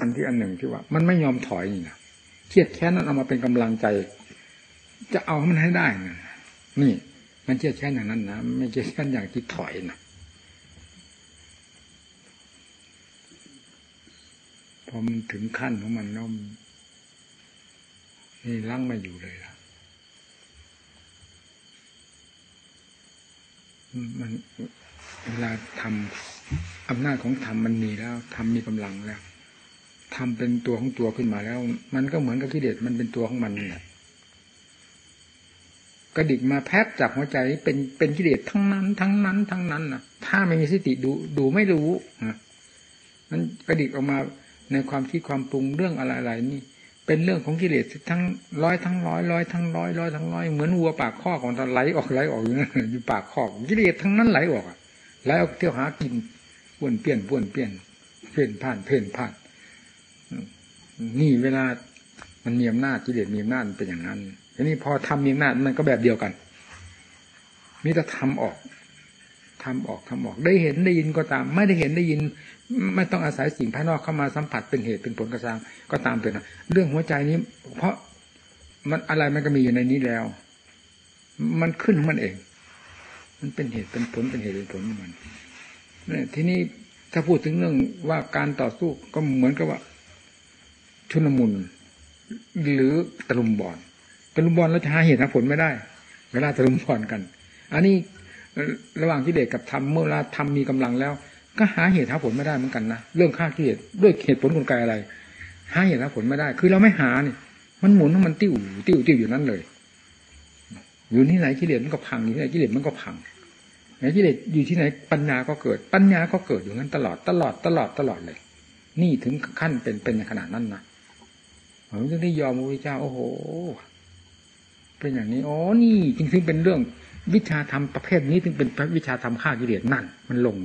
อันที่อันหนึ่งที่ว่า มันไม่ยอมถอยนี่นะเครียดแค้นนั้นเอามาเป็นกำลังใจ จะเอาให้มันให้ได้นะนี่ มันเครียดแค้นอย่างนั้นนะไม่เครียดแค้นอย่างที่ถอยนะพอมันถึงขั้นของมันแล้วนี่ลังไม่อยู่เลยล่ะมันเวลาทำอำนาจของธรรมมันมีแล้วธรรมมีกำลังแล้ว ทำเป็นตัวของตัวขึ้นมาแล้ว มันก็เหมือนกับกิเลสมันเป็นตัวของมันนี่แหละกระดิกมาแพบจากหัวใจเป็นเป็นกิเลสทั้งนั้น ทั้งนั้น ทั้งนั้นนะถ้าไม่มีสติดูดูไม่รู้นะมันกระดิกออกมาในความคิดความปรุงเรื่องอะไรๆนี่ เป็นเรื่องของกิเลสทั้งร้อยทั้งร้อยร้อยทั้งร้อยร้อยทั้งร้อยเหมือนวัวปากข้อของตาไหลออกไหลออกอยู่นั่นอยู่ปากข้อกิเลสทั้งนั้นไหลออกไหลออกเที่ยวหากินป้วนเปี้ยนป้วนเปี้ยนเพ่นผ่านเพ่นผ่าน นี่เวลามันมีอำนาจกิเลสมีอำนาจเป็นอย่างนั้นทีนี้พอทำมีอำนาจมันก็แบบเดียวกันมิจะทำออกทำออกทำออกได้เห็นได้ยินก็ตาม ไม่ได้เห็นได้ยิน ไม่ต้องอาศัยสิ่งภายนอกเข้ามาสัมผัสเป็นเหตุเป็นผลกระซังก็ตามเป็นเรื่องหัวใจนี้ เพราะมันอะไรมันก็มีอยู่ในนี้แล้ว มันขึ้นมันเอง มันเป็นเหตุเป็นผลเป็นเหตุเป็นผลของมันเนี่ยทีนี้ถ้าพูดถึงเรื่องว่าการต่อสู้ก็เหมือนกับว่า ชุนมุนหรือตะลุมบอลตะลุมบอลเราจะหาเหตุหาผลไม่ได้ เวลาตะลุมบอลกัน อันนี้ระหว่างกิเลสกับธรรมเมื่อเวลาธรรมมีกำลังแล้ว ก็หาเหตุหาผลไม่ได้เหมือนกันนะเรื่องฆ่ากิเลสด้วยเหตุผลกลไกอะไร หาเหตุหาผลไม่ได้ คือเราไม่หาเนี่ยมันหมุนมันติ้วติ้วติ้วอยู่นั้นเลย อยู่ที่ไหนกิเลสมันก็พังอยู่ที่ไหนกิเลสมันก็พังไหนกิเลสอยู่ที่ไหนปัญญาก็เกิด ปัญญาก็เกิดอยู่นั้นตลอดตลอดตลอดตลอดเลย นี่ถึงขั้นเป็นเป็นขนาดนั้นนะ ผมจึงได้ยอมพระพุทธเจ้า โอ้โห เป็นอย่างนี้ อ๋อ นี่จริงๆเป็นเรื่อง วิชาธรรมประเภทนี้ถึงเป็นวิชาธรรมฆ่ากิเลสนั่น มันลง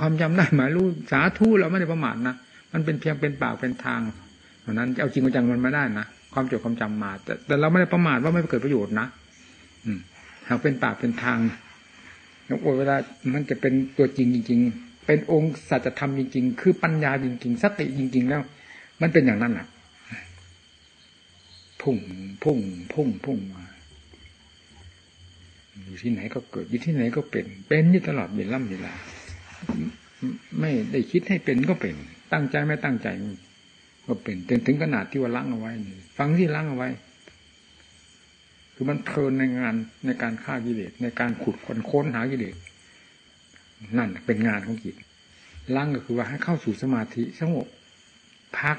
ความจำได้หมายรู้สาธุเราไม่ได้ประมาทนะ มันเป็นเพียงเป็นปากเป็นทางเพราะนั้นเอาจริงเอาจังมันไม่ได้นะ ความจดความจำมา แต่แต่เราไม่ได้ประมาทว่าไม่เกิดประโยชน์นะ อืมหากเป็นปากเป็นทางแล้วเวลามันจะเป็นตัวจริงจริง ๆ เป็นองค์สัจธรรมจริง ๆ คือปัญญาจริง ๆ สติจริง ๆ แล้ว มันเป็นอย่างนั้นแหละ พุ่งพุ่งพุ่งพุ่งมาอยู่ที่ไหนก็เกิดอยู่ที่ไหนก็เป็น เป็นอยู่ตลอดเวลาเวลาไม่ได้คิดให้เป็นก็เป็น ตั้งใจไม่ตั้งใจ ก็เป็นจนถึงขนาดที่ว่าล้างเอาไว้ฟังที่ล้างเอาไว้ คือมันเพลินในงานในการฆ่ากิเลสในการขุดคนค้นหากิเลสนั่นเป็นงานของจิตล้างก็คือว่าให้เข้าสู่สมาธิสงบพัก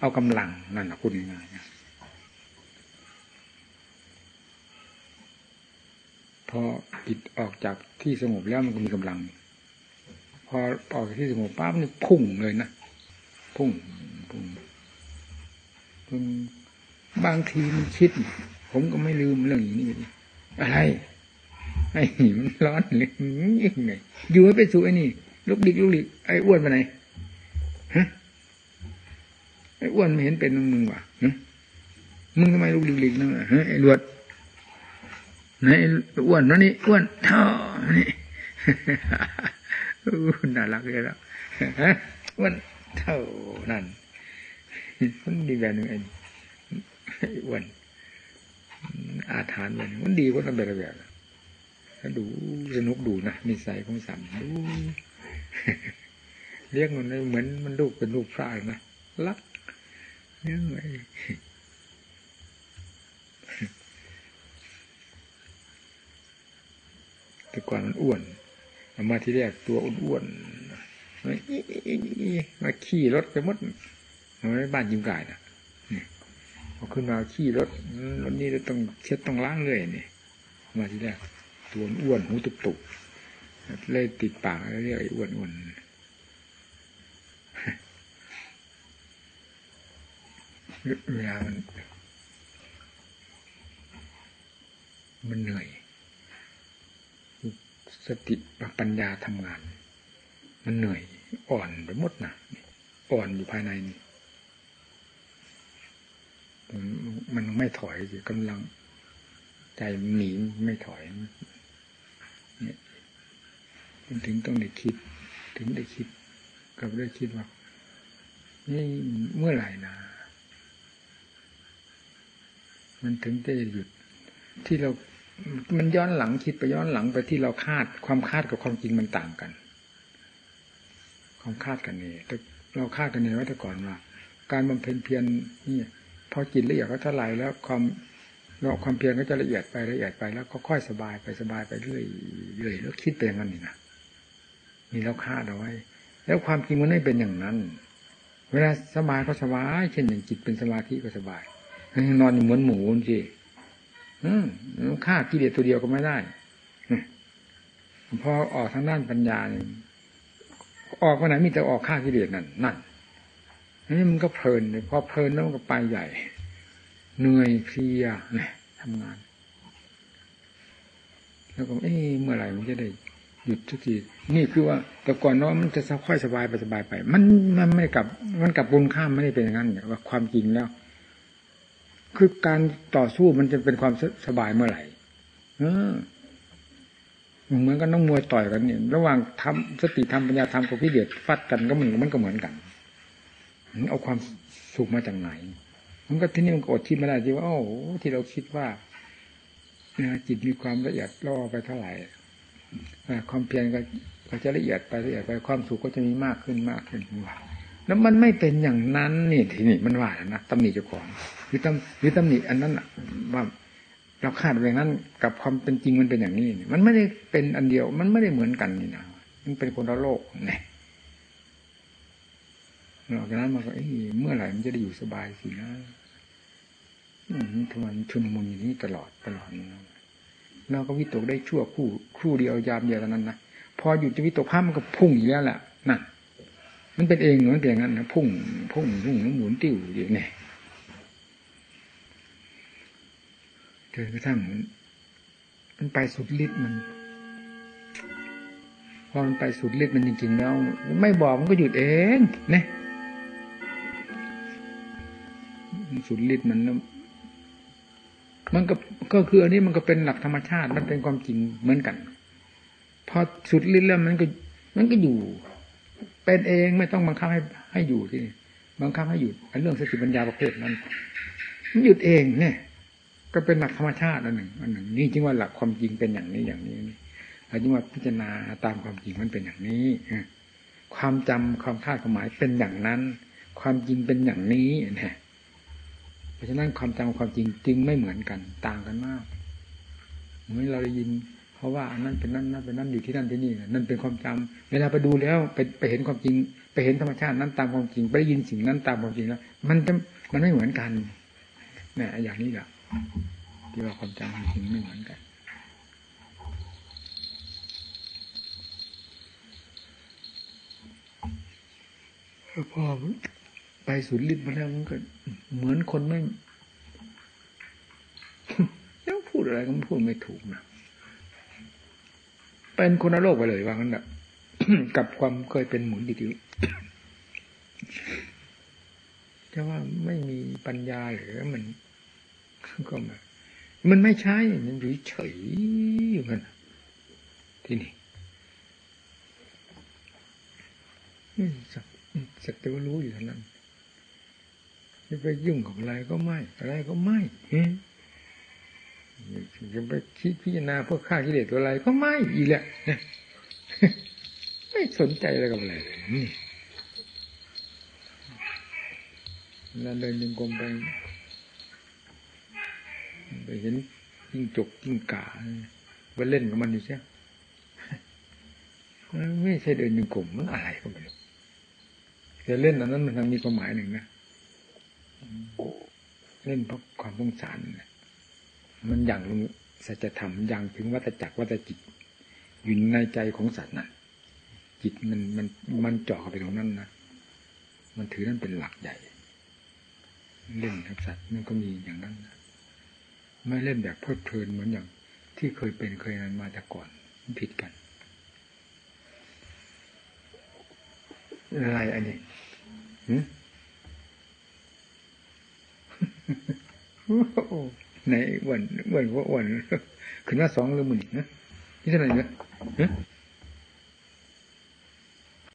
เอากำลังนั่นนะคุณง่ายๆ อจิตออกจากที่สงบแล้วมันก็มีกำลัง พอออกจากที่สงบปั๊บนี่พุ่งเลยนะพุ่งพุ่งพุ่งบางทีมันคิด ผมก็ไม่ลืมเรื่องอย่างนี้อะไรไอ้มันร้อนเลยยังไงอยู่ให้ไปสู่ไอ้นี่ลุกดิกลุกดิกไอ้อ้วนไปไหนฮะไอ้อ้วนไม่เห็นเป็นมึงวะมึงทำไมลุกดิกดิกนั่นอะไอ้รวด นี่อ้วนนันนี่อ้วนเท่านี่น่ารักเลยแล้วอ้วนเท่านั่นมันดีแบบนึงเองอ้วนอาถานมันมันดีกว่านั่นแบบแบบถ้าดูสนุกดูนะนิสัยของสัมดูเรียกมันเหมือนมันลูกเป็นลูกพระนะรักเนี่ยไง แต่ก่อนมันอ้วนมาที่แรกตัวอ้วนๆมาขี่รถไปมดมาบ้านยิมกายนะพอขึ้นมาขี่รถรถนี้ต้องเช็ดต้องล้างเลยนี่มาที่แรกตัวอ้วนหูตุบตุบเลยติดปากเรียกไอ้อ้วนอ้วนเวลามันมันเหนื่อย สติปัญญาทำงาน มันเหนื่อย อ่อนไปหมดนะอ่อนอยู่ภายในนี่มันไม่ถอยสิกำลัง ใจหนีไม่ถอยเนี่ยถึงต้องได้คิด ถึงได้คิดก็ได้คิดว่านี่เมื่อไหร่นะมันถึงจะหยุดที่เรา มันย้อนหลังคิดไปย้อนหลังไปที่เราคาด ความคาดกับความจริงมันต่างกัน ความคาดกันนี่เราคาดกันนี่ว่าแต่ก่อนว่าการบำเพ็ญเพียรนี่พอจิตละเอียดก็เท่าไหร่แล้วความเราความเพียรก็จะละเอียดไปละเอียดไปแล้วก็ค่อยสบายไปสบายไปเรื่อยเรื่อยแล้วคิดไปอย่างนั้นนี่นะนี่เราคาดเอาไว้ แล้วความจริงมันไม่เป็นอย่างนั้น เวลาสบายก็สบายเช่นอย่างจิตเป็นสมาธิก็สบายนอนเหมือนหมูจีอืม ฆ่ากิเลสตัวเดียวก็ไม่ได้พอออกทางด้านปัญญาเนี่ยออกมาไหนมีแต่ออกฆ่ากิเลสนั่นนั่นนี่มันก็เพลินเลยพอเพลินแล้วมันก็ไปใหญ่ เหนื่อยเพลียเนี่ยทำงาน แล้วก็เอ๊ะเมื่อไหร่มันจะได้หยุดทุกทีนี่คือว่า แต่ก่อนเนาะมันจะค่อยสบายไปสบายไป มันมันไม่กลับ มันกลับบุญข้ามไม่ได้เป็นอย่างนั้นว่าความจริงแล้ว คือการต่อสู้มันจะเป็นความสบายเมื่อไหร่เหมือนกับน้องมวยต่อยกันเนี่ย ระหว่างทำสติธรรมปัญญาธรรมกับพิเดชฟัดกันก็มันมันก็เหมือนกันเอาความสุขมาจากไหน มันก็ที่นี่มันอดคิดไม่ได้ที่ว่าโอ้ที่เราคิดว่าจิตมีความละเอียดล่อไปเท่าไหร่ความเพียรก็จะละเอียดไปละเอียดไปความสุขก็จะมีมากขึ้นมากขึ้นว่า แล้วมันไม่เป็นอย่างนั้นนี่ทีนี้มันว่านะตำหนิเจ้าของหรือตำหรือตำหนิอันนั้นว่าเราคาดแบบนั้น กับความเป็นจริงมันเป็นอย่างนี้มันไม่ได้เป็นอันเดียว มันไม่ได้เหมือนกันนี่นะมันเป็นคนละโลกนี่หลังจากนั้นมันก็เมื่อไหร่มันจะได้อยู่สบายสินะทำไมชุนมุนอย่างนี้ตลอดตลอดเราก็วิตกได้ชั่วคู่คู่เดียวยามเดียวเท่านั้นนะพอหยุดจะวิตกภาพมันก็พุ่งอีกแล้วแหละนั่น มันเป็นเองเหมือนอย่างนั้นนะพุ่งพุ่งพุ่งหมุนติ้วอยู่เนี่ยจนกระทั่งมันไปสุดฤทธิ์มัน พอมันไปสุดฤทธิ์มันจริงๆแล้วไม่บอกมันก็หยุดเองเนี่ยสุดฤทธิ์มันมันก็ก็คืออันนี้มันก็เป็นหลักธรรมชาติ มันเป็นความจริงเหมือนกัน พอสุดฤทธิ์แล้วมันก็ มันก็อยู่ เป็นเองไม่ต้องบังคับให้ให้อยู่ที่บังคับให้หยุดเรื่องสติปัญญาประเภทนั้นมันหยุดเองเนี่ย ก็เป็นหลักธรรมชาติอันหนึ่งอันหนึ่งนี่จึงว่าหลักความจริงเป็นอย่างนี้อย่างนี้นี่จึงว่าพิจารณาตามความจริงมันเป็นอย่างนี้ความจำความคาดความหมายเป็นอย่างนั้น ความจริงเป็นอย่างนี้เนี่ยเพราะฉะนั้นความจำความจริงจึงไม่เหมือนกัน ต่างกันมากเหมือนเราได้ยิน เพราะว่าอันนั้นเป็นนั่นนั่นเป็นนั่นอยู่ที่นั่นที่นี่นั่นเป็นความจำเวลาไปดูแล้วไปไปเห็นความจริง ไปเห็นธรรมชาตินั้นตามความจริง ไปได้ยินสิ่งนั้นตามความจริงแล้วมันจะมันไม่เหมือนกันนี่อย่างนี้แหละที่ว่าความจำความจริงไม่เหมือนกันพอไปสุดฤทธิ์มาแล้วมันก็เหมือนคนไม่ยังพูดอะไรก็พูดไม่ถูกนะ เป็นคนโลกไปเลยว่างั้นแหละกับความเคยเป็นหมุนดิวจะว่าไม่มีปัญญาหรือมันก็มามันไม่ใช่ มันอยู่เฉยอยู่กันที่นี่สักสักแต่ว่ารู้อยู่เท่านั้นจะไปยุ่งกับอะไรก็ไม่ อะไรก็ไม่ จะไปคิดพิจารณาเพื่อฆ่ากิเลสตัวอะไรก็ไม่อีแหละไม่สนใจอะไรกับอะไรนี่นั่นเดินยังกลมไปไปเห็นยิ่งจกยิ่งกาไปเล่นกับมันอยู่ใช่ไม่ใช่เดินยังกลมมันอะไรก็ไม่รู้แต่เล่นอันนั้นมันทำมีความหมายหนึ่งนะเล่นเพราะความสงสาร มันอย่างลงสัจธรรมอย่างถึงวัตจักรวัตจิตอยู่ในใจของสัตว์น่ะ จิตมันมันมันเจาะไปตรงนั้นนะมันถือนั่นเป็นหลักใหญ่ เล่นกับสัตว์มันก็มีอย่างนั้นนะไม่เล่นแบบเพลิดเพลินเหมือนอย่าง ที่เคยเป็นเคยนั้นมาแต่ก่อนผิดกันอะไรอันนี้ไในอ้วนอ้วนว่าอ้วนขึ้นมาสองหรือหมื่นนะนี่เท่าไหร่เนี่ย